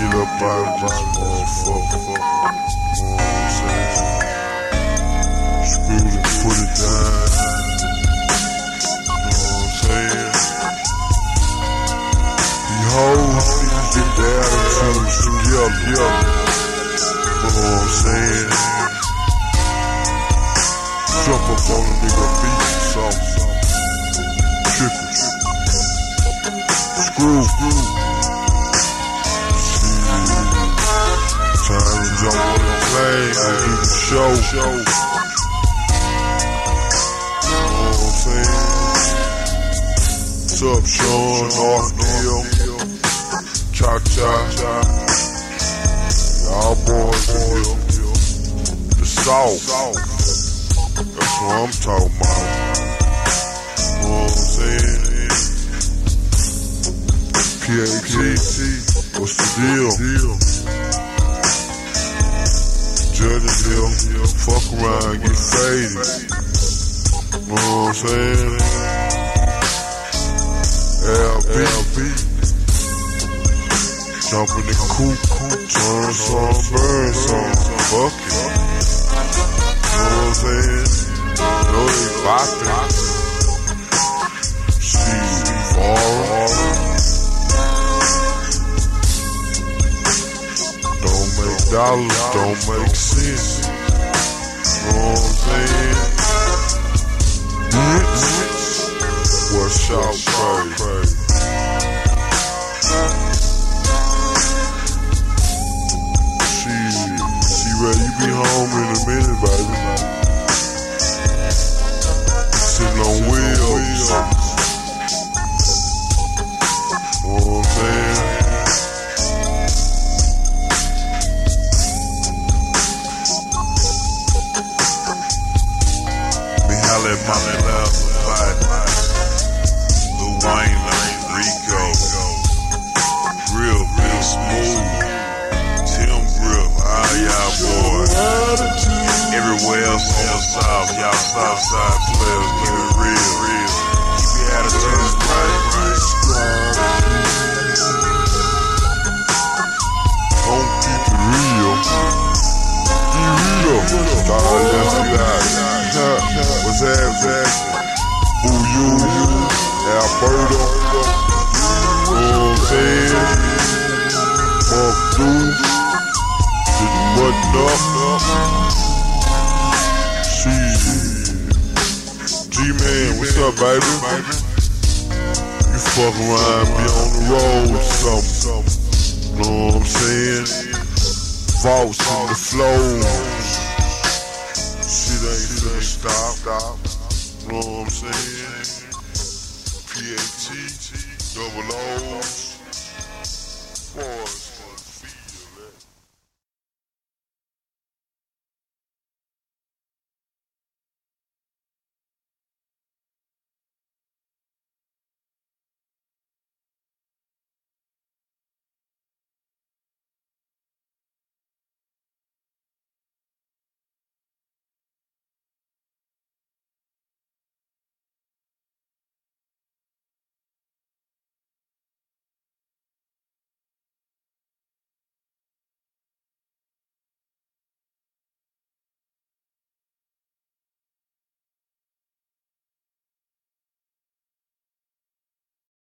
get up out of this motherfucker. You know what I'm saying? Screw it, put it down. You know what I'm saying? Get their attitudes together. You know what I'm saying? Jump up on a nigga beat or something. Screw. Shit. Jump on the plane, go do the show. Saying? What's up, Sean, Northville, Cha Cha, y'all boys here. The South. That's what I'm talking about. You know what I'm saying? PAT, what's the deal? Fuck around, get faded. You know what I'm saying? LB, jump in the coop, turn some, burn some, fuck it. You know what I'm saying? Know they bopping. Dollars, don't make sense. You know what I'm saying? Bitch, what's out crazy? Me holla at my love fight. Lil Wayne, Rico. Real, real smooth. Tim Grip, all y'all boys. Everywhere else on the south, y'all south side players, keep it real, real. Keep your attitudes right, Who you? Alberto. You know what I'm saying? Fuck dude. Just button up. G-Man, what's up, baby? You fuck around, be on the road or something. Know what I'm saying? Vaults in the flows. Finna stop. Know what I'm saying? PAT, double O's.